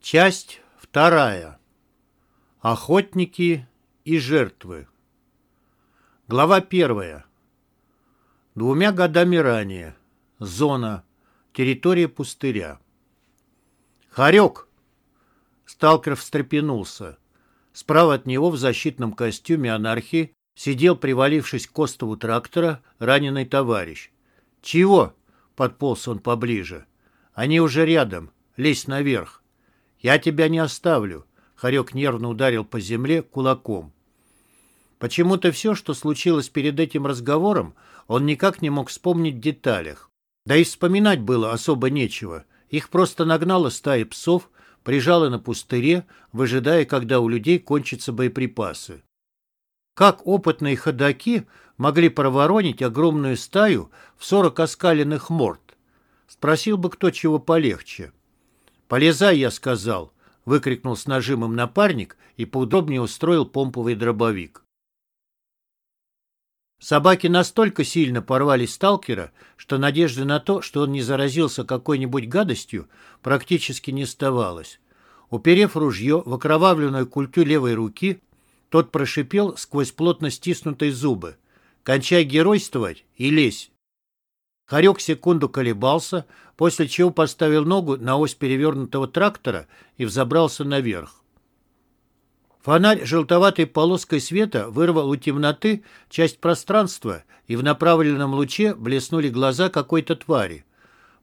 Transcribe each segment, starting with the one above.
Часть вторая. Охотники и жертвы. Глава первая. Двумя годами ранее. Зона. Территория пустыря. «Харек!» Сталкер встрепенулся. Справа от него в защитном костюме анархии сидел, привалившись к остову трактора, раненый товарищ. «Чего?» — подполз он поближе. «Они уже рядом. Лезь наверх». «Я тебя не оставлю», — Харек нервно ударил по земле кулаком. Почему-то все, что случилось перед этим разговором, он никак не мог вспомнить в деталях. Да и вспоминать было особо нечего. Их просто нагнала стая псов, прижала на пустыре, выжидая, когда у людей кончатся боеприпасы. Как опытные ходаки могли проворонить огромную стаю в сорок оскаленных морд? Спросил бы кто чего полегче. «Полезай, я сказал!» — выкрикнул с нажимом напарник и поудобнее устроил помповый дробовик. Собаки настолько сильно порвали сталкера, что надежды на то, что он не заразился какой-нибудь гадостью, практически не оставалось. Уперев ружье в окровавленную культю левой руки, тот прошипел сквозь плотно стиснутые зубы. «Кончай геройствовать и лезь!» Харек секунду колебался, после чего поставил ногу на ось перевернутого трактора и взобрался наверх. Фонарь желтоватой полоской света вырвал у темноты часть пространства, и в направленном луче блеснули глаза какой-то твари.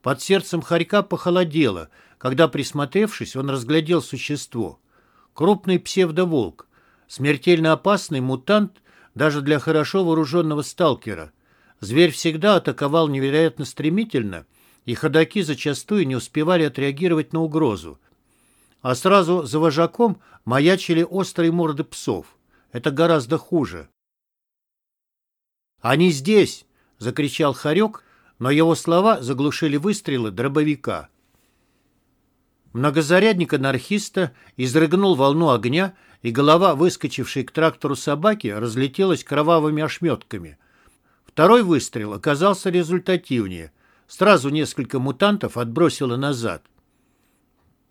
Под сердцем хорька похолодело, когда, присмотревшись, он разглядел существо. Крупный псевдоволк, смертельно опасный мутант даже для хорошо вооруженного сталкера – Зверь всегда атаковал невероятно стремительно, и ходаки зачастую не успевали отреагировать на угрозу. А сразу за вожаком маячили острые морды псов. Это гораздо хуже. «Они здесь!» — закричал Харек, но его слова заглушили выстрелы дробовика. Многозарядник анархиста изрыгнул волну огня, и голова, выскочившей к трактору собаки, разлетелась кровавыми ошметками — Второй выстрел оказался результативнее. Сразу несколько мутантов отбросило назад.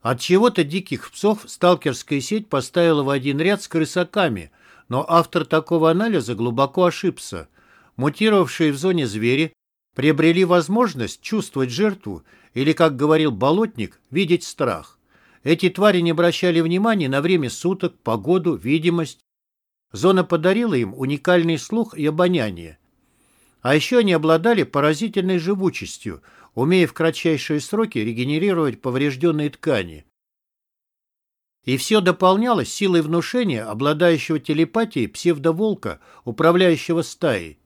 От чего-то диких псов сталкерская сеть поставила в один ряд с крысаками, но автор такого анализа глубоко ошибся. Мутировавшие в зоне звери приобрели возможность чувствовать жертву или, как говорил болотник, видеть страх. Эти твари не обращали внимания на время суток, погоду, видимость. Зона подарила им уникальный слух и обоняние. А еще они обладали поразительной живучестью, умея в кратчайшие сроки регенерировать поврежденные ткани. И все дополнялось силой внушения обладающего телепатией псевдоволка, управляющего стаей.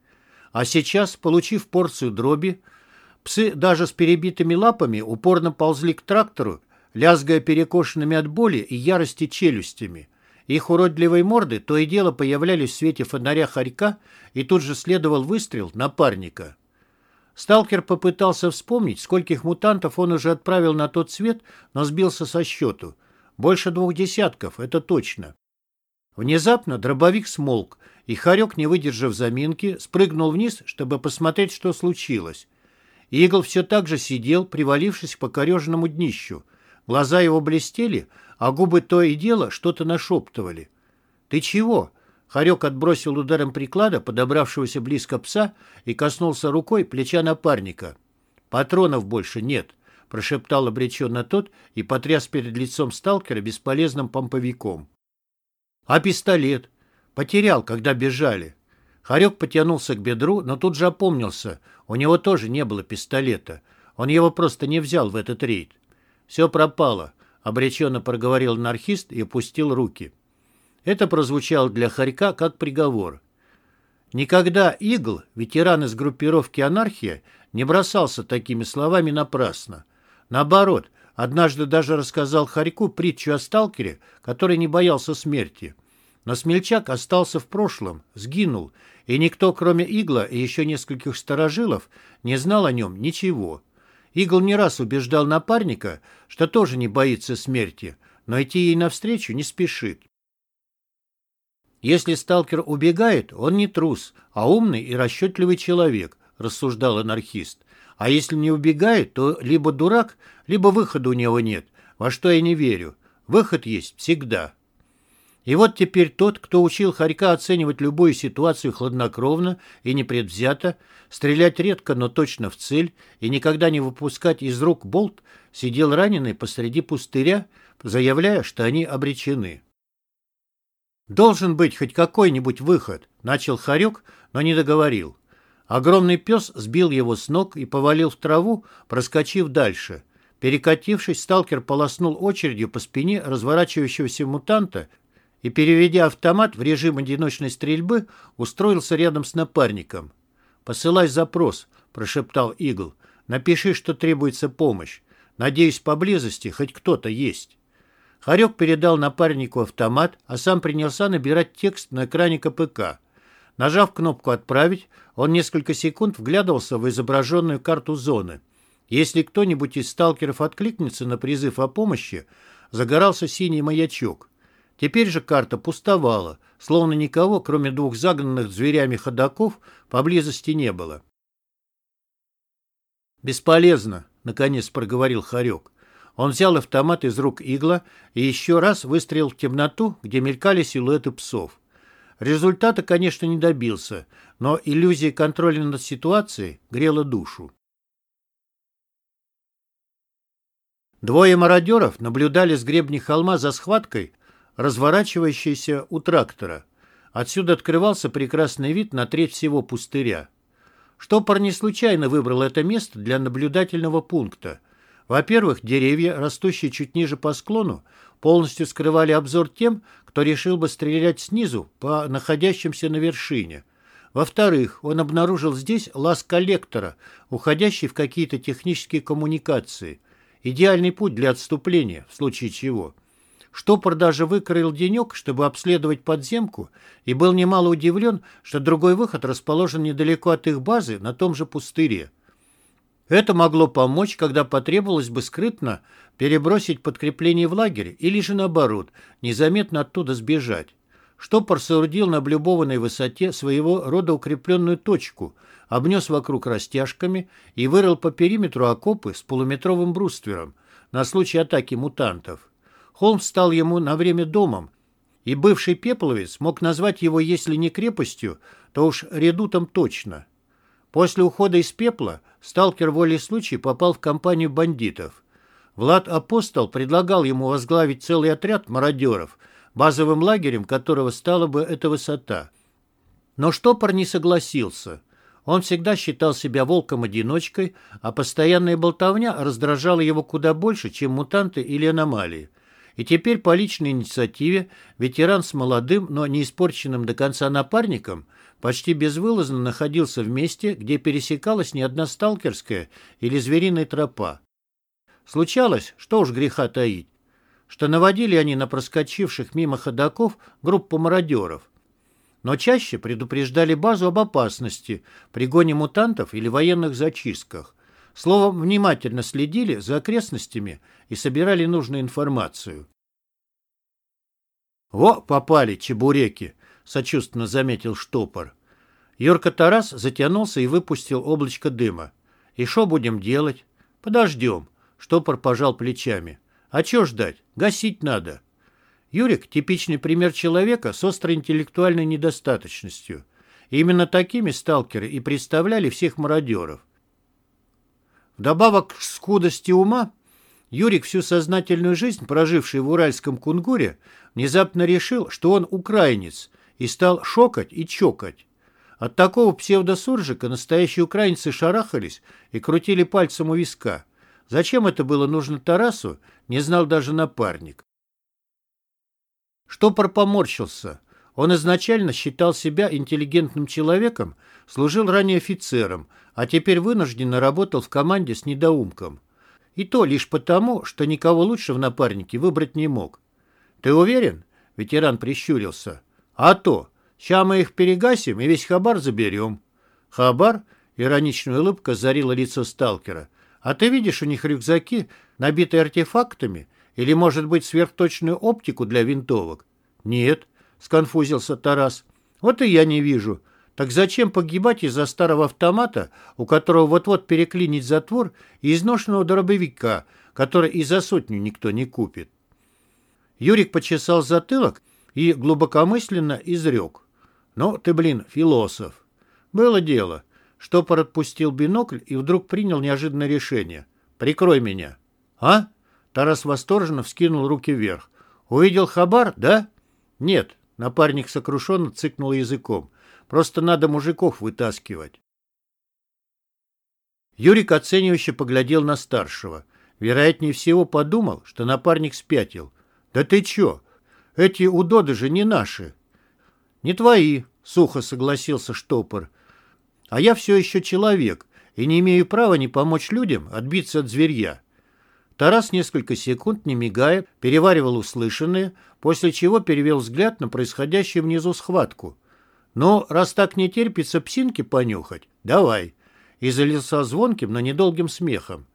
А сейчас, получив порцию дроби, псы даже с перебитыми лапами упорно ползли к трактору, лязгая перекошенными от боли и ярости челюстями. Их уродливые морды то и дело появлялись в свете фонаря хорька, и тут же следовал выстрел напарника. Сталкер попытался вспомнить, скольких мутантов он уже отправил на тот свет, но сбился со счету. Больше двух десятков, это точно. Внезапно дробовик смолк, и Харек, не выдержав заминки, спрыгнул вниз, чтобы посмотреть, что случилось. Игл все так же сидел, привалившись к покореженному днищу. Глаза его блестели, а губы то и дело что-то нашептывали. «Ты чего?» Харек отбросил ударом приклада подобравшегося близко пса и коснулся рукой плеча напарника. «Патронов больше нет», — прошептал обреченно тот и потряс перед лицом сталкера бесполезным помповиком. «А пистолет?» «Потерял, когда бежали». Харек потянулся к бедру, но тут же опомнился. У него тоже не было пистолета. Он его просто не взял в этот рейд. Все пропало. — обреченно проговорил анархист и опустил руки. Это прозвучало для Харька как приговор. Никогда Игл, ветеран из группировки «Анархия», не бросался такими словами напрасно. Наоборот, однажды даже рассказал Харьку притчу о сталкере, который не боялся смерти. Но смельчак остался в прошлом, сгинул, и никто, кроме Игла и еще нескольких старожилов, не знал о нем ничего. Игл не раз убеждал напарника, что тоже не боится смерти, но идти ей навстречу не спешит. «Если сталкер убегает, он не трус, а умный и расчетливый человек», — рассуждал анархист. «А если не убегает, то либо дурак, либо выхода у него нет, во что я не верю. Выход есть всегда. И вот теперь тот, кто учил Харька оценивать любую ситуацию хладнокровно и непредвзято, стрелять редко, но точно в цель и никогда не выпускать из рук болт, сидел раненый посреди пустыря, заявляя, что они обречены. «Должен быть хоть какой-нибудь выход», — начал Харек, но не договорил. Огромный пес сбил его с ног и повалил в траву, проскочив дальше. Перекатившись, сталкер полоснул очередью по спине разворачивающегося мутанта и, переведя автомат в режим одиночной стрельбы, устроился рядом с напарником. «Посылай запрос», — прошептал Игл. «Напиши, что требуется помощь. Надеюсь, поблизости хоть кто-то есть». Харек передал напарнику автомат, а сам принялся набирать текст на экране КПК. Нажав кнопку «Отправить», он несколько секунд вглядывался в изображенную карту зоны. Если кто-нибудь из сталкеров откликнется на призыв о помощи, загорался синий маячок. Теперь же карта пустовала, словно никого, кроме двух загнанных зверями ходаков, поблизости не было. «Бесполезно», — наконец проговорил Харек. Он взял автомат из рук игла и еще раз выстрелил в темноту, где мелькали силуэты псов. Результата, конечно, не добился, но иллюзия контроля над ситуацией грела душу. Двое мародеров наблюдали с гребня холма за схваткой, разворачивающейся у трактора. Отсюда открывался прекрасный вид на треть всего пустыря. Штопор не случайно выбрал это место для наблюдательного пункта. Во-первых, деревья, растущие чуть ниже по склону, полностью скрывали обзор тем, кто решил бы стрелять снизу по находящимся на вершине. Во-вторых, он обнаружил здесь лаз коллектора, уходящий в какие-то технические коммуникации. Идеальный путь для отступления, в случае чего. Штопор даже выкроил денек, чтобы обследовать подземку, и был немало удивлен, что другой выход расположен недалеко от их базы на том же пустыре. Это могло помочь, когда потребовалось бы скрытно перебросить подкрепление в лагерь или же наоборот, незаметно оттуда сбежать. Штопор соорудил на облюбованной высоте своего рода укрепленную точку, обнес вокруг растяжками и вырыл по периметру окопы с полуметровым бруствером на случай атаки мутантов. Холм стал ему на время домом, и бывший пепловец мог назвать его, если не крепостью, то уж редутом точно. После ухода из пепла сталкер волей случая попал в компанию бандитов. Влад Апостол предлагал ему возглавить целый отряд мародеров, базовым лагерем которого стала бы эта высота. Но штопор не согласился. Он всегда считал себя волком-одиночкой, а постоянная болтовня раздражала его куда больше, чем мутанты или аномалии. И теперь по личной инициативе ветеран с молодым, но не испорченным до конца напарником – почти безвылазно находился в месте, где пересекалась не одна сталкерская или звериная тропа. Случалось, что уж греха таить, что наводили они на проскочивших мимо ходаков группу мародеров. Но чаще предупреждали базу об опасности, пригоне мутантов или военных зачистках. Словом, внимательно следили за окрестностями и собирали нужную информацию. «Во, попали, чебуреки!» сочувственно заметил штопор. Юрка Тарас затянулся и выпустил облачко дыма. «И что будем делать?» «Подождем», — штопор пожал плечами. «А чё ждать? Гасить надо». Юрик — типичный пример человека с острой интеллектуальной недостаточностью. И именно такими сталкеры и представляли всех мародеров. Вдобавок к скудости ума, Юрик, всю сознательную жизнь проживший в уральском кунгуре, внезапно решил, что он украинец и стал шокать и чокать. От такого псевдосуржика настоящие украинцы шарахались и крутили пальцем у виска. Зачем это было нужно Тарасу, не знал даже напарник. Штопор поморщился. Он изначально считал себя интеллигентным человеком, служил ранее офицером, а теперь вынужденно работал в команде с недоумком. И то лишь потому, что никого лучше в напарнике выбрать не мог. «Ты уверен?» — ветеран прищурился. А то, ща мы их перегасим и весь хабар заберем. Хабар? Ироничная улыбка зарила лицо сталкера. А ты видишь у них рюкзаки, набитые артефактами? Или, может быть, сверхточную оптику для винтовок? Нет, сконфузился Тарас. Вот и я не вижу. Так зачем погибать из-за старого автомата, у которого вот-вот переклинить затвор, и изношенного дробовика, который и за сотню никто не купит? Юрик почесал затылок и глубокомысленно изрек. «Ну ты, блин, философ». Было дело. Штопор отпустил бинокль и вдруг принял неожиданное решение. «Прикрой меня». «А?» Тарас восторженно вскинул руки вверх. «Увидел хабар, да?» «Нет», — напарник сокрушенно цыкнул языком. «Просто надо мужиков вытаскивать». Юрик оценивающе поглядел на старшего. Вероятнее всего подумал, что напарник спятил. «Да ты чё? Эти удоды же не наши». «Не твои», — сухо согласился штопор. «А я все еще человек и не имею права не помочь людям отбиться от зверья». Тарас несколько секунд, не мигая, переваривал услышанное, после чего перевел взгляд на происходящую внизу схватку. «Ну, раз так не терпится псинки понюхать, давай!» И залился звонким, но недолгим смехом.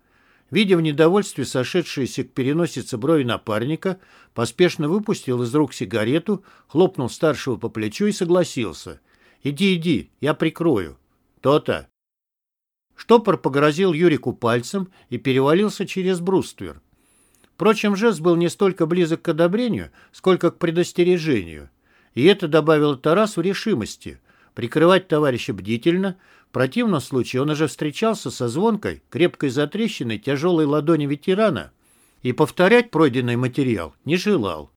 Видя в недовольстве сошедшиеся к переносице брови напарника, поспешно выпустил из рук сигарету, хлопнул старшего по плечу и согласился. «Иди, иди, я прикрою». «То-то». Штопор погрозил Юрику пальцем и перевалился через бруствер. Впрочем, жест был не столько близок к одобрению, сколько к предостережению. И это добавило Тарасу решимости прикрывать товарища бдительно, в противном случае он уже встречался со звонкой, крепкой затрещиной тяжелой ладони ветерана и повторять пройденный материал не желал.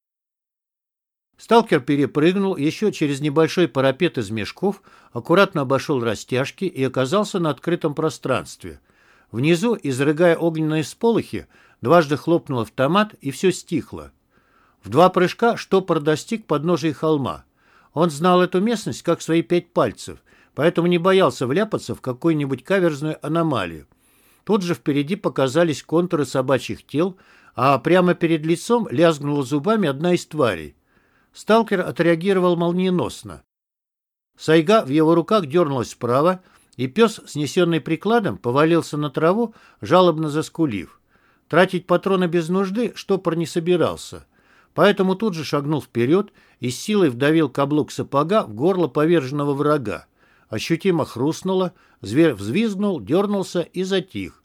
Сталкер перепрыгнул еще через небольшой парапет из мешков, аккуратно обошел растяжки и оказался на открытом пространстве. Внизу, изрыгая огненные сполохи, дважды хлопнул автомат, и все стихло. В два прыжка штопор достиг подножия холма. Он знал эту местность как свои пять пальцев, поэтому не боялся вляпаться в какую-нибудь каверзную аномалию. Тут же впереди показались контуры собачьих тел, а прямо перед лицом лязгнула зубами одна из тварей. Сталкер отреагировал молниеносно. Сайга в его руках дернулась вправо, и пес, снесенный прикладом, повалился на траву, жалобно заскулив. Тратить патроны без нужды штопор не собирался, поэтому тут же шагнул вперед и с силой вдавил каблук сапога в горло поверженного врага. Ощутимо хрустнуло, зверь взвизгнул, дернулся и затих.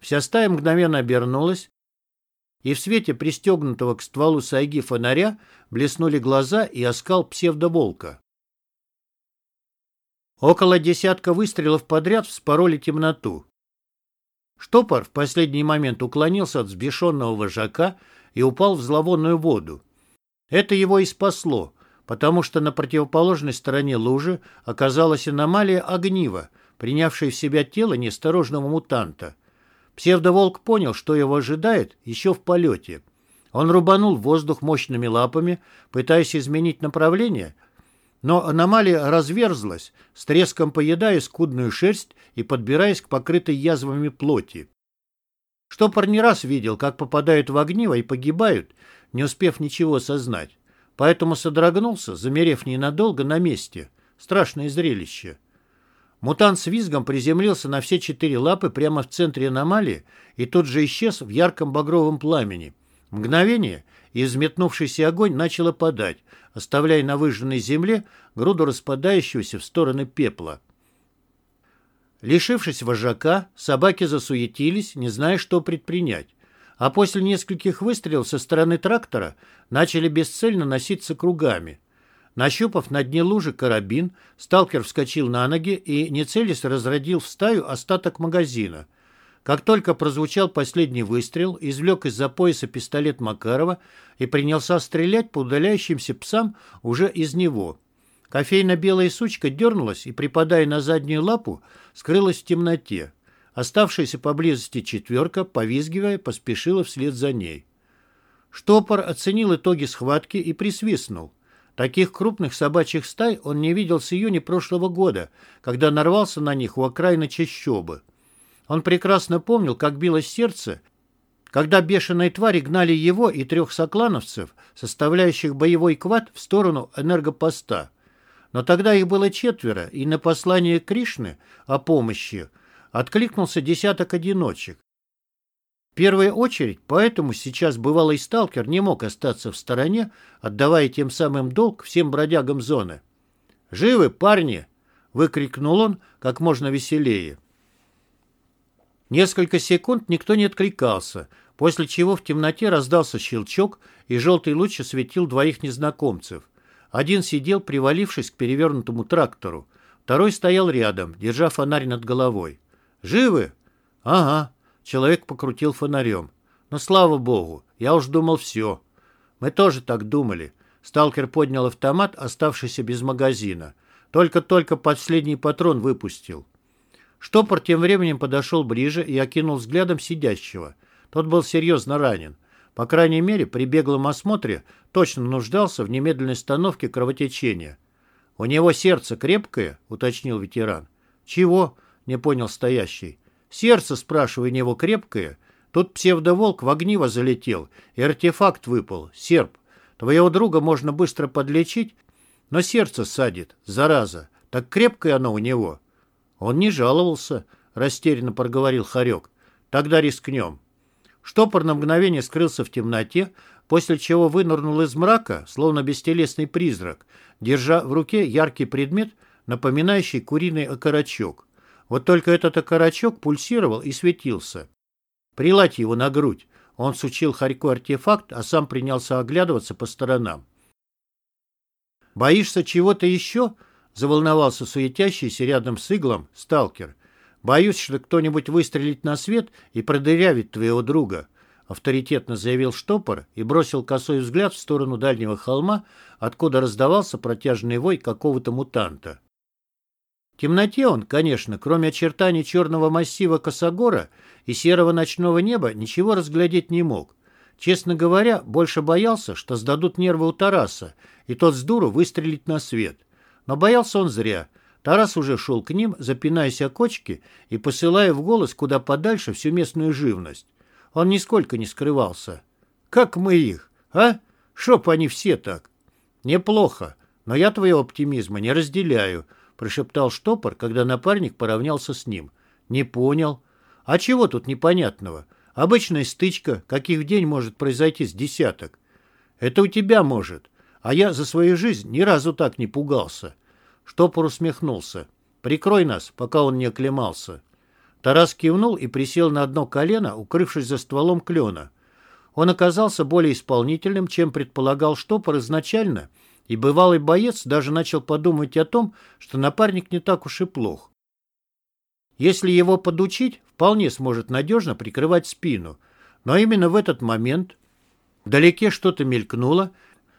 Вся стая мгновенно обернулась, и в свете пристегнутого к стволу сайги фонаря блеснули глаза и оскал псевдоволка. Около десятка выстрелов подряд вспороли темноту. Штопор в последний момент уклонился от взбешенного вожака и упал в зловонную воду. Это его и спасло, потому что на противоположной стороне лужи оказалась аномалия огнива, принявшая в себя тело неосторожного мутанта — Псевдоволк понял, что его ожидает еще в полете. Он рубанул воздух мощными лапами, пытаясь изменить направление, но аномалия разверзлась, с треском поедая скудную шерсть и подбираясь к покрытой язвами плоти. Штопор не раз видел, как попадают в огниво и погибают, не успев ничего осознать. Поэтому содрогнулся, замерев ненадолго на месте. Страшное зрелище. Мутант с визгом приземлился на все четыре лапы прямо в центре аномалии и тут же исчез в ярком багровом пламени. Мгновение, и изметнувшийся огонь начал опадать, оставляя на выжженной земле груду распадающегося в стороны пепла. Лишившись вожака, собаки засуетились, не зная, что предпринять. А после нескольких выстрелов со стороны трактора начали бесцельно носиться кругами – Нащупав на дне лужи карабин, сталкер вскочил на ноги и, не целясь, разродил в стаю остаток магазина. Как только прозвучал последний выстрел, извлек из-за пояса пистолет Макарова и принялся стрелять по удаляющимся псам уже из него. Кофейно-белая сучка дернулась и, припадая на заднюю лапу, скрылась в темноте. Оставшаяся поблизости четверка, повизгивая, поспешила вслед за ней. Штопор оценил итоги схватки и присвистнул. Таких крупных собачьих стай он не видел с июня прошлого года, когда нарвался на них у окраины чащобы. Он прекрасно помнил, как билось сердце, когда бешеные твари гнали его и трех соклановцев, составляющих боевой квад, в сторону энергопоста. Но тогда их было четверо, и на послание Кришны о помощи откликнулся десяток одиночек первую очередь, поэтому сейчас бывалый сталкер не мог остаться в стороне, отдавая тем самым долг всем бродягам зоны. «Живы, парни!» — выкрикнул он как можно веселее. Несколько секунд никто не откликался, после чего в темноте раздался щелчок, и желтый луч осветил двоих незнакомцев. Один сидел, привалившись к перевернутому трактору, второй стоял рядом, держа фонарь над головой. «Живы?» «Ага», — человек покрутил фонарем. «Но слава богу, я уж думал все». «Мы тоже так думали». Сталкер поднял автомат, оставшийся без магазина. Только-только последний патрон выпустил. Штопор тем временем подошел ближе и окинул взглядом сидящего. Тот был серьезно ранен. По крайней мере, при беглом осмотре точно нуждался в немедленной остановке кровотечения. «У него сердце крепкое?» — уточнил ветеран. «Чего?» — не понял стоящий. «Сердце, спрашиваю, у него крепкое? Тут псевдоволк в огниво залетел, и артефакт выпал, серп. Твоего друга можно быстро подлечить, но сердце садит, зараза. Так крепкое оно у него». Он не жаловался, растерянно проговорил Харек. «Тогда рискнем». Штопор на мгновение скрылся в темноте, после чего вынырнул из мрака, словно бестелесный призрак, держа в руке яркий предмет, напоминающий куриный окорочок. Вот только этот окорочок пульсировал и светился. «Приладь его на грудь», он сучил Харьку артефакт, а сам принялся оглядываться по сторонам. «Боишься чего-то еще?» — заволновался суетящийся рядом с иглом сталкер. «Боюсь, что кто-нибудь выстрелит на свет и продырявит твоего друга», — авторитетно заявил штопор и бросил косой взгляд в сторону дальнего холма, откуда раздавался протяжный вой какого-то мутанта. В темноте он, конечно, кроме очертаний черного массива Косогора и серого ночного неба, ничего разглядеть не мог. Честно говоря, больше боялся, что сдадут нервы у Тараса, и тот с дуру выстрелит на свет. Но боялся он зря. Тарас уже шел к ним, запинаясь о кочки и посылая в голос куда подальше всю местную живность. Он нисколько не скрывался. «Как мы их, а? Шоп они все так!» «Неплохо, но я твоего оптимизма не разделяю», — прошептал штопор, когда напарник поравнялся с ним. «Не понял. А чего тут непонятного? Обычная стычка, каких в день может произойти с десяток. Это у тебя может. А я за свою жизнь ни разу так не пугался». Штопор усмехнулся. «Прикрой нас, пока он не оклемался». Тарас кивнул и присел на одно колено, укрывшись за стволом клена. Он оказался более исполнительным, чем предполагал штопор изначально — и бывалый боец даже начал подумать о том, что напарник не так уж и плох. Если его подучить, вполне сможет надежно прикрывать спину. Но именно в этот момент вдалеке что-то мелькнуло,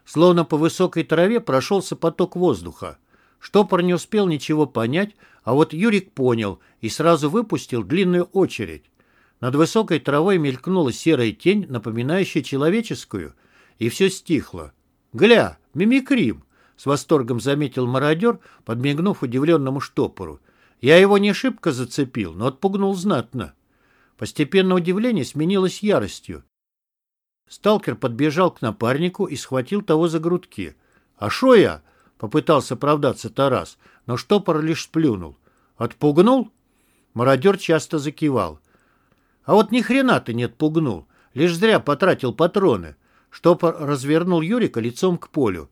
словно по высокой траве прошелся поток воздуха. Штопор не успел ничего понять, а вот Юрик понял и сразу выпустил длинную очередь. Над высокой травой мелькнула серая тень, напоминающая человеческую, и все стихло. «Гля, мимикрим!» — с восторгом заметил мародер, подмигнув удивленному штопору. «Я его не шибко зацепил, но отпугнул знатно». Постепенно удивление сменилось яростью. Сталкер подбежал к напарнику и схватил того за грудки. «А шо я?» — попытался оправдаться Тарас, но штопор лишь сплюнул. «Отпугнул?» Мародер часто закивал. «А вот ни хрена ты не отпугнул, лишь зря потратил патроны. Штопор развернул Юрика лицом к полю.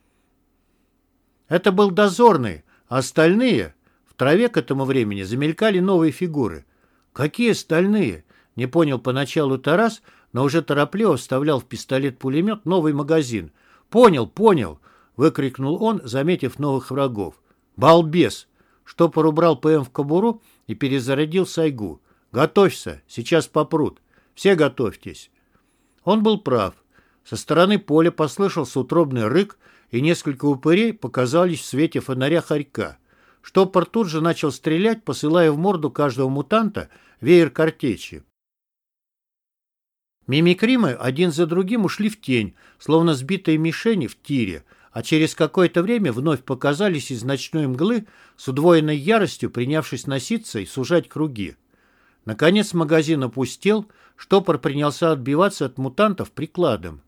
Это был дозорный, а остальные... В траве к этому времени замелькали новые фигуры. Какие остальные? Не понял поначалу Тарас, но уже торопливо вставлял в пистолет-пулемет новый магазин. «Понял, понял!» — выкрикнул он, заметив новых врагов. «Балбес!» Штопор убрал ПМ в кобуру и перезарядил Сайгу. «Готовься, сейчас попрут. Все готовьтесь». Он был прав. Со стороны поля послышался утробный рык, и несколько упырей показались в свете фонаря хорька. Штопор тут же начал стрелять, посылая в морду каждого мутанта веер картечи. Мимикримы один за другим ушли в тень, словно сбитые мишени в тире, а через какое-то время вновь показались из ночной мглы с удвоенной яростью, принявшись носиться и сужать круги. Наконец магазин опустел, штопор принялся отбиваться от мутантов прикладом.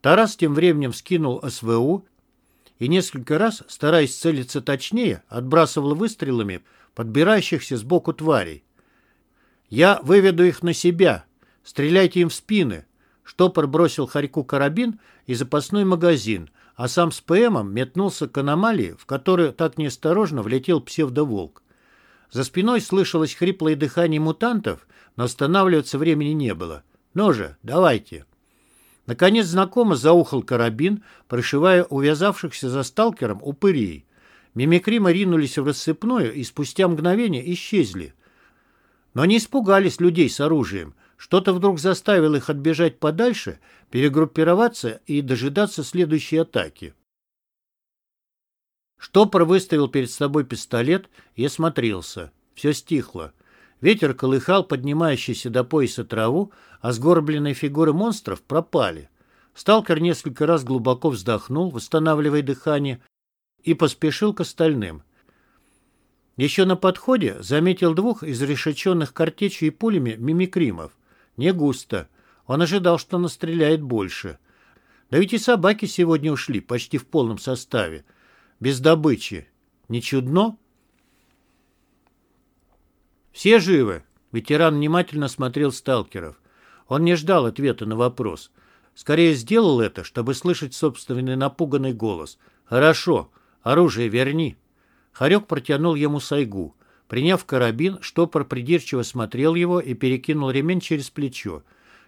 Тарас тем временем скинул СВУ и несколько раз, стараясь целиться точнее, отбрасывал выстрелами подбирающихся сбоку тварей. «Я выведу их на себя. Стреляйте им в спины». Штопор бросил Харьку карабин и запасной магазин, а сам с ПМом метнулся к аномалии, в которую так неосторожно влетел псевдоволк. За спиной слышалось хриплое дыхание мутантов, но останавливаться времени не было. Ну же, давайте. Наконец знакомо заухал карабин, прошивая увязавшихся за сталкером упырей. Мимикрима ринулись в рассыпную и спустя мгновение исчезли. Но не испугались людей с оружием. Что-то вдруг заставило их отбежать подальше, перегруппироваться и дожидаться следующей атаки. Штопор выставил перед собой пистолет и осмотрелся. Все стихло. Ветер колыхал поднимающийся до пояса траву, а сгорбленные фигуры монстров пропали. Сталкер несколько раз глубоко вздохнул, восстанавливая дыхание, и поспешил к остальным. Еще на подходе заметил двух изрешеченных картечью и пулями мимикримов. Не густо. Он ожидал, что настреляет больше. Да ведь и собаки сегодня ушли почти в полном составе. Без добычи. Не чудно? «Все живы?» Ветеран внимательно смотрел сталкеров. Он не ждал ответа на вопрос. Скорее сделал это, чтобы слышать собственный напуганный голос. «Хорошо. Оружие верни». Харек протянул ему сайгу. Приняв карабин, штопор придирчиво смотрел его и перекинул ремень через плечо.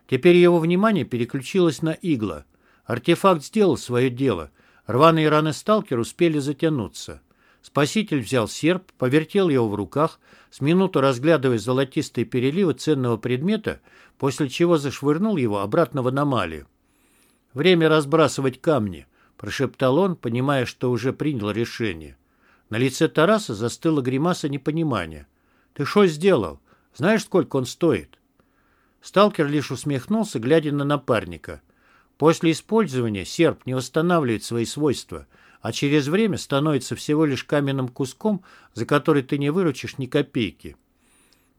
Теперь его внимание переключилось на игла. Артефакт сделал свое дело. Рваные раны сталкера успели затянуться. Спаситель взял серп, повертел его в руках, с минуту разглядывая золотистые переливы ценного предмета, после чего зашвырнул его обратно в аномалию. «Время разбрасывать камни», — прошептал он, понимая, что уже принял решение. На лице Тараса застыла гримаса непонимания. «Ты что сделал? Знаешь, сколько он стоит?» Сталкер лишь усмехнулся, глядя на напарника. После использования серп не восстанавливает свои свойства — а через время становится всего лишь каменным куском, за который ты не выручишь ни копейки.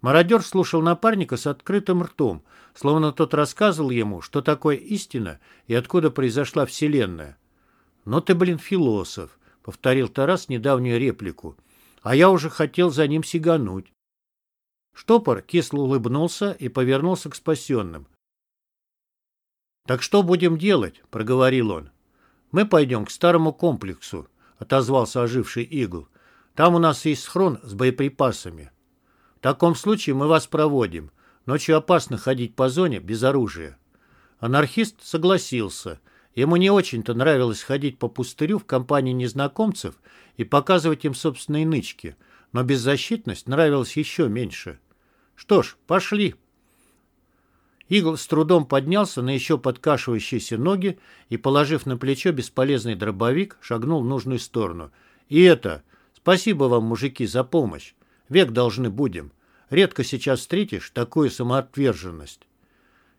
Мародер слушал напарника с открытым ртом, словно тот рассказывал ему, что такое истина и откуда произошла Вселенная. «Но ты, блин, философ», — повторил Тарас недавнюю реплику, «а я уже хотел за ним сигануть». Штопор кисло улыбнулся и повернулся к спасенным. «Так что будем делать?» — проговорил он. «Мы пойдем к старому комплексу», — отозвался оживший игл. «Там у нас есть схрон с боеприпасами. В таком случае мы вас проводим. Ночью опасно ходить по зоне без оружия». Анархист согласился. Ему не очень-то нравилось ходить по пустырю в компании незнакомцев и показывать им собственные нычки, но беззащитность нравилась еще меньше. «Что ж, пошли», Игл с трудом поднялся на еще подкашивающиеся ноги и, положив на плечо бесполезный дробовик, шагнул в нужную сторону. «И это! Спасибо вам, мужики, за помощь. Век должны будем. Редко сейчас встретишь такую самоотверженность».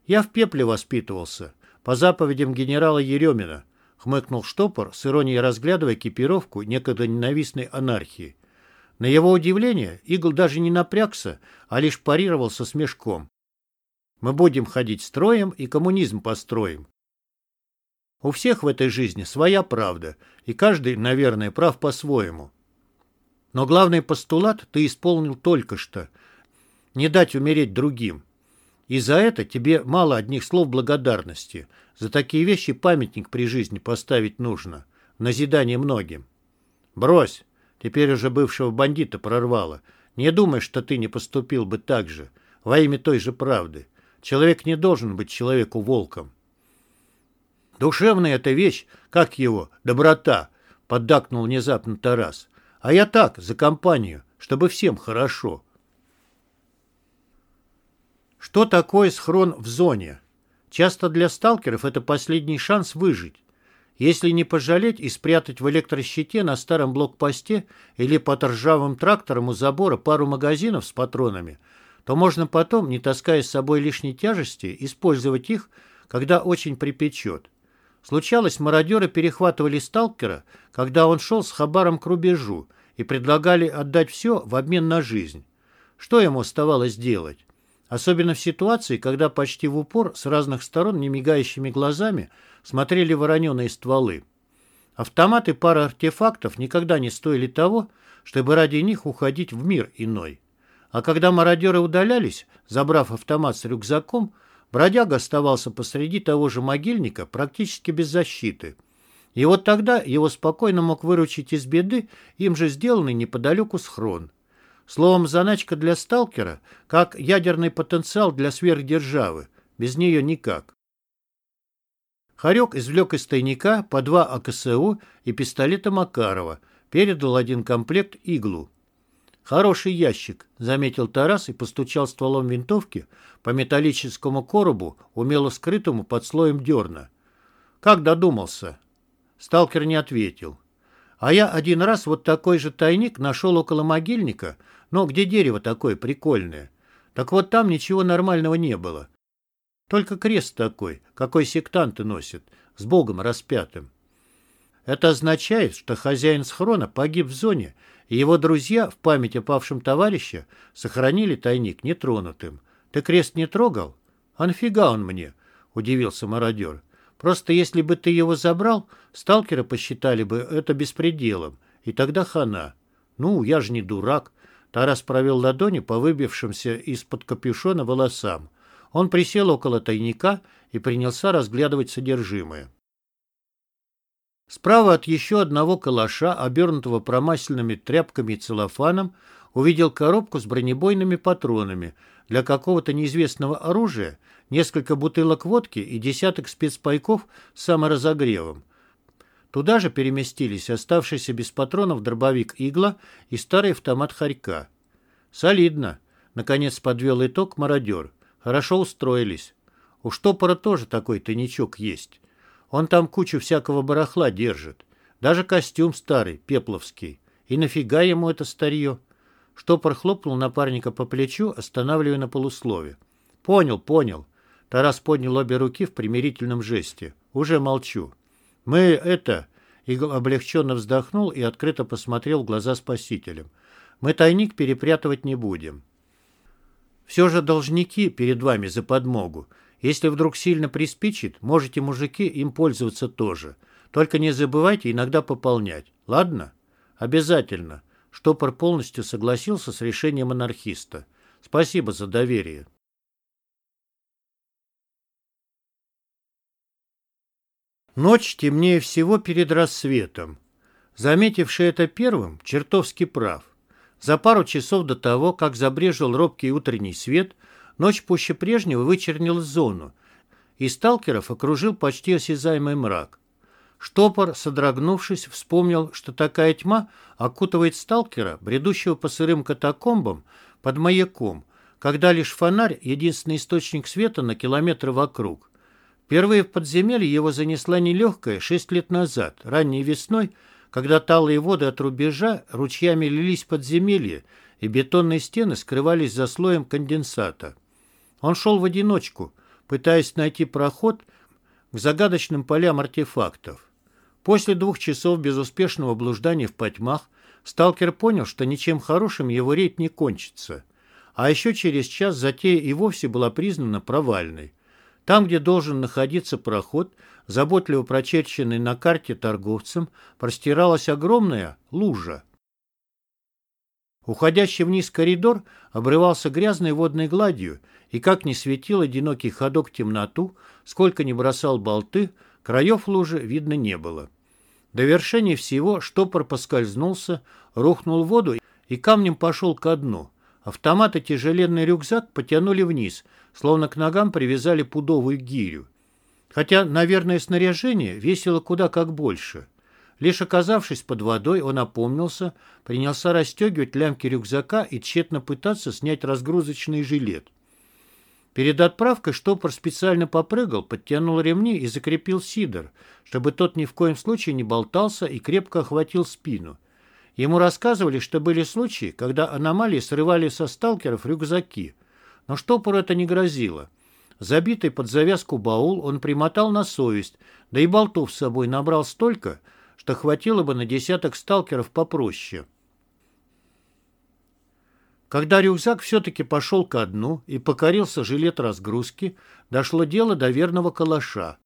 «Я в пепле воспитывался, по заповедям генерала Еремина», хмыкнул штопор, с иронией разглядывая экипировку некогда ненавистной анархии. На его удивление, Игл даже не напрягся, а лишь парировал со смешком. Мы будем ходить строем и коммунизм построим. У всех в этой жизни своя правда, и каждый, наверное, прав по-своему. Но главный постулат ты исполнил только что – не дать умереть другим. И за это тебе мало одних слов благодарности. За такие вещи памятник при жизни поставить нужно. В назидание многим. Брось, теперь уже бывшего бандита прорвало. Не думай, что ты не поступил бы так же, во имя той же правды. Человек не должен быть человеку волком. Душевная эта вещь, как его, доброта, поддакнул внезапно Тарас. А я так, за компанию, чтобы всем хорошо. Что такое схрон в зоне? Часто для сталкеров это последний шанс выжить. Если не пожалеть и спрятать в электрощите на старом блокпосте или под ржавым трактором у забора пару магазинов с патронами – то можно потом, не таская с собой лишней тяжести, использовать их, когда очень припечет. Случалось, мародеры перехватывали сталкера, когда он шел с хабаром к рубежу, и предлагали отдать все в обмен на жизнь. Что ему оставалось делать? Особенно в ситуации, когда почти в упор с разных сторон немигающими глазами смотрели вороненые стволы. Автоматы пара артефактов никогда не стоили того, чтобы ради них уходить в мир иной. А когда мародеры удалялись, забрав автомат с рюкзаком, бродяга оставался посреди того же могильника практически без защиты. И вот тогда его спокойно мог выручить из беды им же сделанный неподалеку схрон. Словом, заначка для сталкера, как ядерный потенциал для сверхдержавы. Без нее никак. Харек извлек из тайника по два АКСУ и пистолета Макарова, передал один комплект иглу. «Хороший ящик», — заметил Тарас и постучал стволом винтовки по металлическому коробу, умело скрытому под слоем дерна. «Как додумался?» Сталкер не ответил. «А я один раз вот такой же тайник нашел около могильника, но где дерево такое прикольное. Так вот там ничего нормального не было. Только крест такой, какой сектанты носят, с Богом распятым. Это означает, что хозяин схрона погиб в зоне, и его друзья в память о павшем товарище сохранили тайник нетронутым. Ты крест не трогал? А нафига он мне? Удивился мародер. Просто если бы ты его забрал, сталкеры посчитали бы это беспределом, и тогда хана. Ну, я же не дурак. Тарас провел ладони по выбившимся из-под капюшона волосам. Он присел около тайника и принялся разглядывать содержимое. Справа от еще одного калаша, обернутого промасленными тряпками и целлофаном, увидел коробку с бронебойными патронами для какого-то неизвестного оружия, несколько бутылок водки и десяток спецпайков с саморазогревом. Туда же переместились оставшийся без патронов дробовик «Игла» и старый автомат «Харька». «Солидно», — наконец подвел итог мародер. «Хорошо устроились. У штопора тоже такой тайничок есть». Он там кучу всякого барахла держит. Даже костюм старый, пепловский. И нафига ему это старье? Штопор хлопнул напарника по плечу, останавливая на полуслове. «Понял, понял». Тарас поднял обе руки в примирительном жесте. «Уже молчу». «Мы это...» Игл облегченно вздохнул и открыто посмотрел в глаза спасителям. «Мы тайник перепрятывать не будем. Все же должники перед вами за подмогу. Если вдруг сильно приспичит, можете, мужики, им пользоваться тоже. Только не забывайте иногда пополнять. Ладно? Обязательно. Штопор полностью согласился с решением анархиста. Спасибо за доверие. Ночь темнее всего перед рассветом. Заметивший это первым, чертовски прав. За пару часов до того, как забрежил робкий утренний свет, Ночь пуще прежнего вычернила зону, и сталкеров окружил почти осязаемый мрак. Штопор, содрогнувшись, вспомнил, что такая тьма окутывает сталкера, бредущего по сырым катакомбам, под маяком, когда лишь фонарь — единственный источник света на километры вокруг. Впервые в подземелье его занесла нелегкая шесть лет назад, ранней весной, когда талые воды от рубежа ручьями лились подземелье, и бетонные стены скрывались за слоем конденсата. Он шел в одиночку, пытаясь найти проход к загадочным полям артефактов. После двух часов безуспешного блуждания в потьмах сталкер понял, что ничем хорошим его рейд не кончится. А еще через час затея и вовсе была признана провальной. Там, где должен находиться проход, заботливо прочерченный на карте торговцем, простиралась огромная лужа. Уходящий вниз коридор обрывался грязной водной гладью, и как ни светил одинокий ходок темноту, сколько ни бросал болты, краев лужи видно не было. До вершения всего штопор поскользнулся, рухнул в воду и камнем пошел ко дну. Автомат и тяжеленный рюкзак потянули вниз, словно к ногам привязали пудовую гирю. Хотя, наверное, снаряжение весило куда как больше — Лишь оказавшись под водой, он опомнился, принялся расстегивать лямки рюкзака и тщетно пытаться снять разгрузочный жилет. Перед отправкой штопор специально попрыгал, подтянул ремни и закрепил сидор, чтобы тот ни в коем случае не болтался и крепко охватил спину. Ему рассказывали, что были случаи, когда аномалии срывали со сталкеров рюкзаки. Но штопору это не грозило. Забитый под завязку баул он примотал на совесть, да и болтов с собой набрал столько, что хватило бы на десяток сталкеров попроще. Когда рюкзак все-таки пошел ко дну и покорился жилет разгрузки, дошло дело до верного калаша.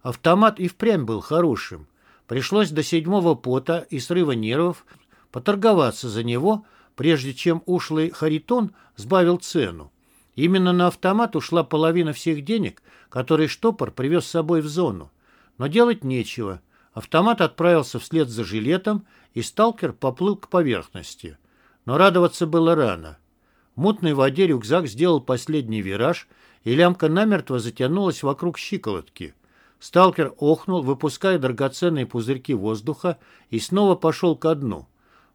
Автомат и впрямь был хорошим. Пришлось до седьмого пота и срыва нервов поторговаться за него, прежде чем ушлый Харитон сбавил цену. Именно на автомат ушла половина всех денег, которые штопор привез с собой в зону. Но делать нечего. Автомат отправился вслед за жилетом, и сталкер поплыл к поверхности. Но радоваться было рано. В мутной воде рюкзак сделал последний вираж и лямка намертво затянулась вокруг щиколотки. Сталкер охнул, выпуская драгоценные пузырьки воздуха, и снова пошел ко дну.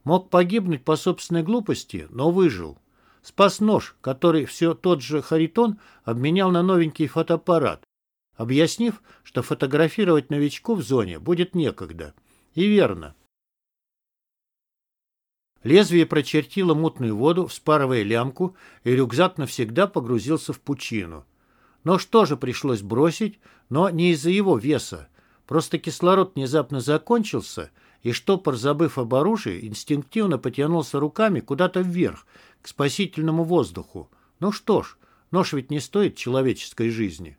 Мог погибнуть по собственной глупости, но выжил. Спас нож, который все тот же Харитон обменял на новенький фотоаппарат, объяснив, что фотографировать новичку в зоне будет некогда. И верно. Лезвие прочертило мутную воду, вспарывая лямку, и рюкзак навсегда погрузился в пучину. Нож тоже пришлось бросить, но не из-за его веса. Просто кислород внезапно закончился, и штопор, забыв об оружии, инстинктивно потянулся руками куда-то вверх, к спасительному воздуху. Ну что ж, нож ведь не стоит человеческой жизни.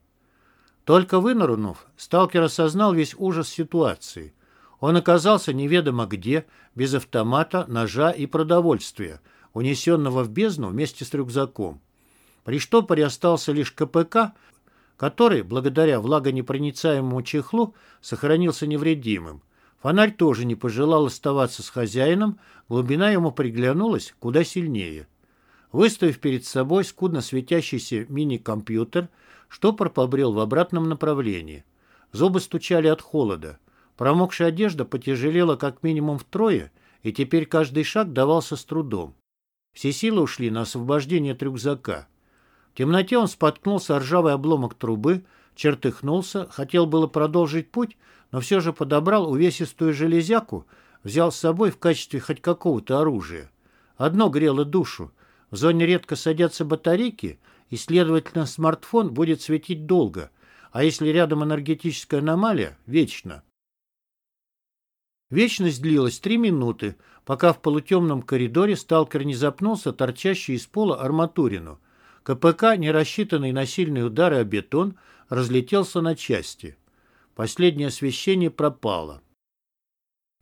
Только вынырнув, сталкер осознал весь ужас ситуации. Он оказался неведомо где, без автомата, ножа и продовольствия, унесенного в бездну вместе с рюкзаком. При штопоре остался лишь КПК, который, благодаря влагонепроницаемому чехлу, сохранился невредимым. Фонарь тоже не пожелал оставаться с хозяином, глубина ему приглянулась куда сильнее. Выставив перед собой скудно светящийся мини-компьютер, штопор побрел в обратном направлении. Зубы стучали от холода. Промокшая одежда потяжелела как минимум втрое, и теперь каждый шаг давался с трудом. Все силы ушли на освобождение от рюкзака. В темноте он споткнулся о ржавый обломок трубы, чертыхнулся, хотел было продолжить путь, но все же подобрал увесистую железяку, взял с собой в качестве хоть какого-то оружия. Одно грело душу. В зоне редко садятся батарейки, и, следовательно, смартфон будет светить долго, а если рядом энергетическая аномалия – вечно. Вечность длилась три минуты, пока в полутемном коридоре сталкер не запнулся торчащий из пола арматурину. КПК, не рассчитанный на сильные удары о бетон, разлетелся на части. Последнее освещение пропало.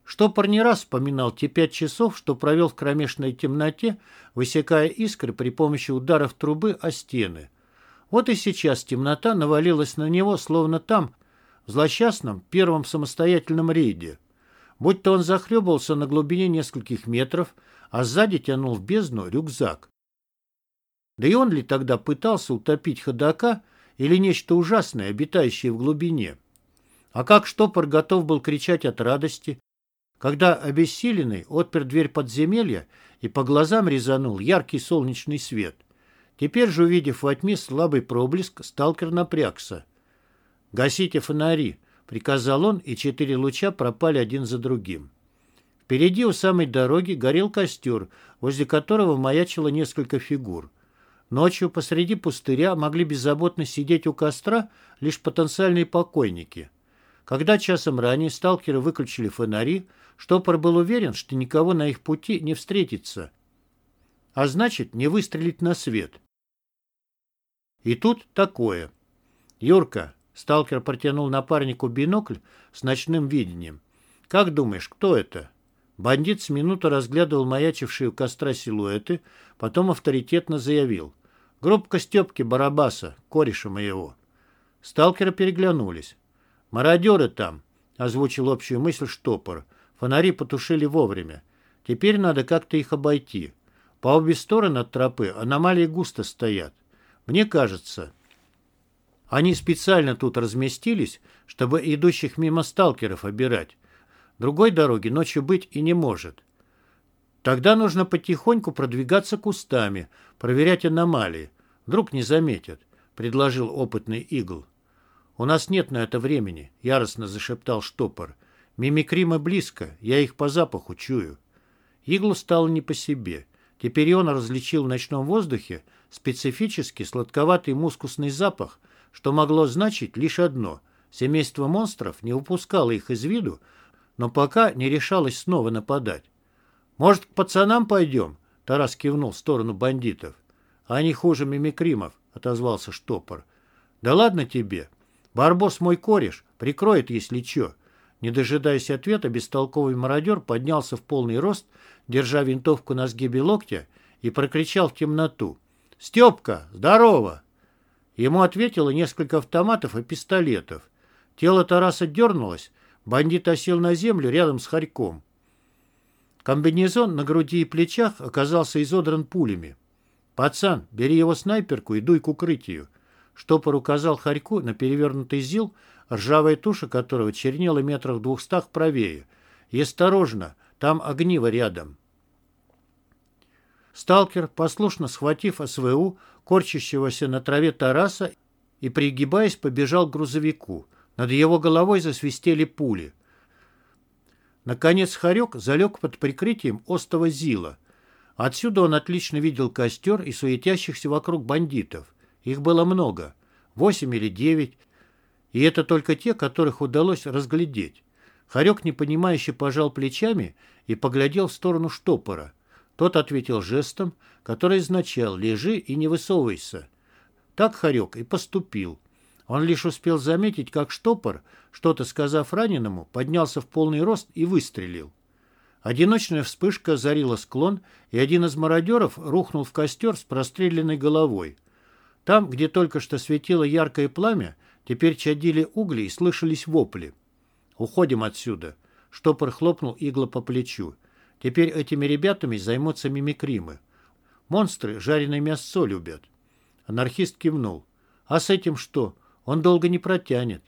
Штопор не раз вспоминал те пять часов, что провел в кромешной темноте, высекая искры при помощи ударов трубы о стены. Вот и сейчас темнота навалилась на него, словно там, в злосчастном первом самостоятельном рейде. Будь то он захлебывался на глубине нескольких метров, а сзади тянул в бездну рюкзак. Да и он ли тогда пытался утопить ходока или нечто ужасное, обитающее в глубине? А как штопор готов был кричать от радости, когда обессиленный отпер дверь подземелья и по глазам резанул яркий солнечный свет. Теперь же, увидев во тьме слабый проблеск, сталкер напрягся. «Гасите фонари!» — приказал он, и четыре луча пропали один за другим. Впереди у самой дороги горел костер, возле которого маячило несколько фигур. Ночью посреди пустыря могли беззаботно сидеть у костра лишь потенциальные покойники. Когда часом ранее сталкеры выключили фонари, Штопор был уверен, что никого на их пути не встретится, а значит, не выстрелить на свет. И тут такое. «Юрка», — сталкер протянул напарнику бинокль с ночным видением. «Как думаешь, кто это?» Бандит с минуту разглядывал маячившие у костра силуэты, потом авторитетно заявил. «Группка Степки Барабаса, кореша моего». Сталкеры переглянулись. «Мародеры там», — озвучил общую мысль штопор. Фонари потушили вовремя. Теперь надо как-то их обойти. По обе стороны от тропы аномалии густо стоят. Мне кажется, они специально тут разместились, чтобы идущих мимо сталкеров обирать. Другой дороги ночью быть и не может. Тогда нужно потихоньку продвигаться кустами, проверять аномалии. Вдруг не заметят, — предложил опытный игл. «У нас нет на это времени», — яростно зашептал штопор. Мимикримы близко, я их по запаху чую. Иглу стало не по себе. Теперь он различил в ночном воздухе специфический сладковатый мускусный запах, что могло значить лишь одно. Семейство монстров не упускало их из виду, но пока не решалось снова нападать. «Может, к пацанам пойдем?» — Тарас кивнул в сторону бандитов. «Они хуже мимикримов», — отозвался штопор. «Да ладно тебе. Барбос мой кореш, прикроет, если чё. Не дожидаясь ответа, бестолковый мародер поднялся в полный рост, держа винтовку на сгибе локтя, и прокричал в темноту. «Степка, здорово!» Ему ответило несколько автоматов и пистолетов. Тело Тараса дернулось, бандит осел на землю рядом с хорьком. Комбинезон на груди и плечах оказался изодран пулями. «Пацан, бери его снайперку и дуй к укрытию». Штопор указал Харьку на перевернутый ЗИЛ, ржавая туша которого чернела метров двухстах правее. И осторожно, там огниво рядом. Сталкер, послушно схватив СВУ, корчащегося на траве Тараса, и, пригибаясь, побежал к грузовику. Над его головой засвистели пули. Наконец Харек залег под прикрытием остого Зила. Отсюда он отлично видел костер и суетящихся вокруг бандитов. Их было много, восемь или девять, и это только те, которых удалось разглядеть. Харек непонимающе пожал плечами и поглядел в сторону штопора. Тот ответил жестом, который означал «лежи и не высовывайся». Так Харек и поступил. Он лишь успел заметить, как штопор, что-то сказав раненому, поднялся в полный рост и выстрелил. Одиночная вспышка озарила склон, и один из мародеров рухнул в костер с простреленной головой. Там, где только что светило яркое пламя, теперь чадили угли и слышались вопли. «Уходим отсюда!» Штопор хлопнул игла по плечу. «Теперь этими ребятами займутся мимикримы. Монстры жареное мясо любят». Анархист кивнул. «А с этим что? Он долго не протянет».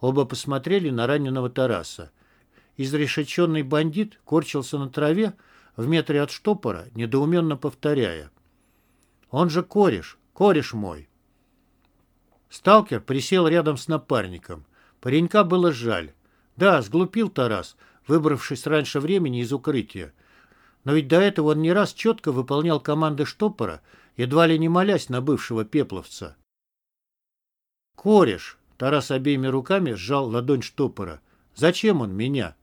Оба посмотрели на раненого Тараса. Изрешеченный бандит корчился на траве в метре от штопора, недоуменно повторяя. «Он же кореш, кореш мой!» Сталкер присел рядом с напарником. Паренька было жаль. Да, сглупил Тарас, выбравшись раньше времени из укрытия. Но ведь до этого он не раз четко выполнял команды штопора, едва ли не молясь на бывшего пепловца. «Кореш!» — Тарас обеими руками сжал ладонь штопора. «Зачем он меня?»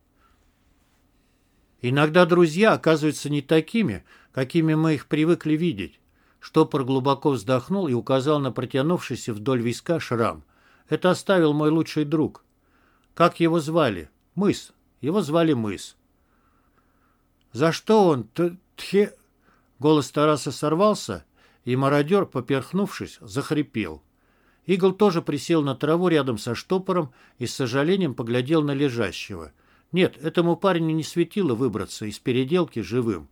Иногда друзья оказываются не такими, какими мы их привыкли видеть. Штопор глубоко вздохнул и указал на протянувшийся вдоль виска шрам. Это оставил мой лучший друг. Как его звали? Мыс. Его звали Мыс. За что он? Тхе... Голос Тараса сорвался, и мародер, поперхнувшись, захрипел. Игл тоже присел на траву рядом со штопором и с сожалением поглядел на лежащего. Нет, этому парню не светило выбраться из переделки живым.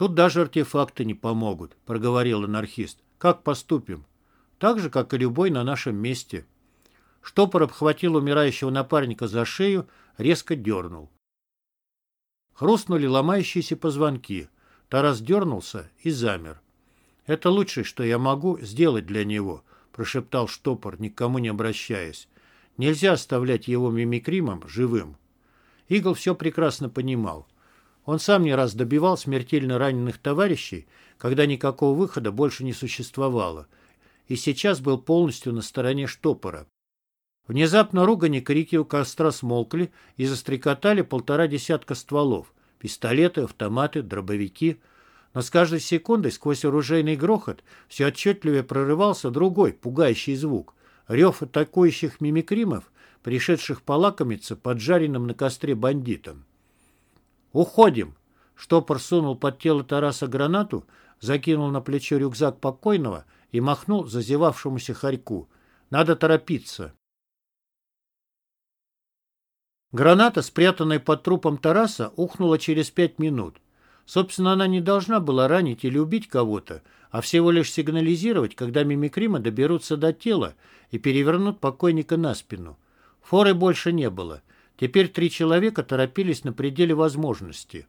«Тут даже артефакты не помогут», — проговорил анархист. «Как поступим?» «Так же, как и любой на нашем месте». Штопор обхватил умирающего напарника за шею, резко дернул. Хрустнули ломающиеся позвонки. Тарас дернулся и замер. «Это лучшее, что я могу сделать для него», — прошептал штопор, никому не обращаясь. «Нельзя оставлять его мимикримом живым». Игл все прекрасно понимал. Он сам не раз добивал смертельно раненых товарищей, когда никакого выхода больше не существовало, и сейчас был полностью на стороне штопора. Внезапно ругань и крики у костра смолкли и застрекотали полтора десятка стволов. Пистолеты, автоматы, дробовики. Но с каждой секундой сквозь оружейный грохот все отчетливее прорывался другой, пугающий звук. Рев атакующих мимикримов, пришедших полакомиться поджаренным на костре бандитам. «Уходим!» Штопор сунул под тело Тараса гранату, закинул на плечо рюкзак покойного и махнул зазевавшемуся хорьку. «Надо торопиться!» Граната, спрятанная под трупом Тараса, ухнула через пять минут. Собственно, она не должна была ранить или убить кого-то, а всего лишь сигнализировать, когда мимикрима доберутся до тела и перевернут покойника на спину. Форы больше не было. Теперь три человека торопились на пределе возможности.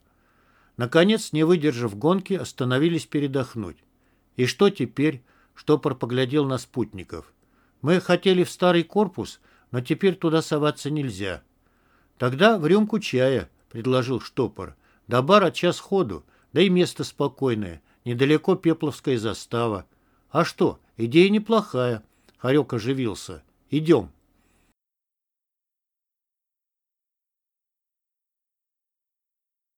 Наконец, не выдержав гонки, остановились передохнуть. И что теперь? Штопор поглядел на спутников. Мы хотели в старый корпус, но теперь туда соваться нельзя. Тогда в рюмку чая, предложил штопор. До бара час ходу, да и место спокойное, недалеко Пепловская застава. А что, идея неплохая. Харек оживился. Идем.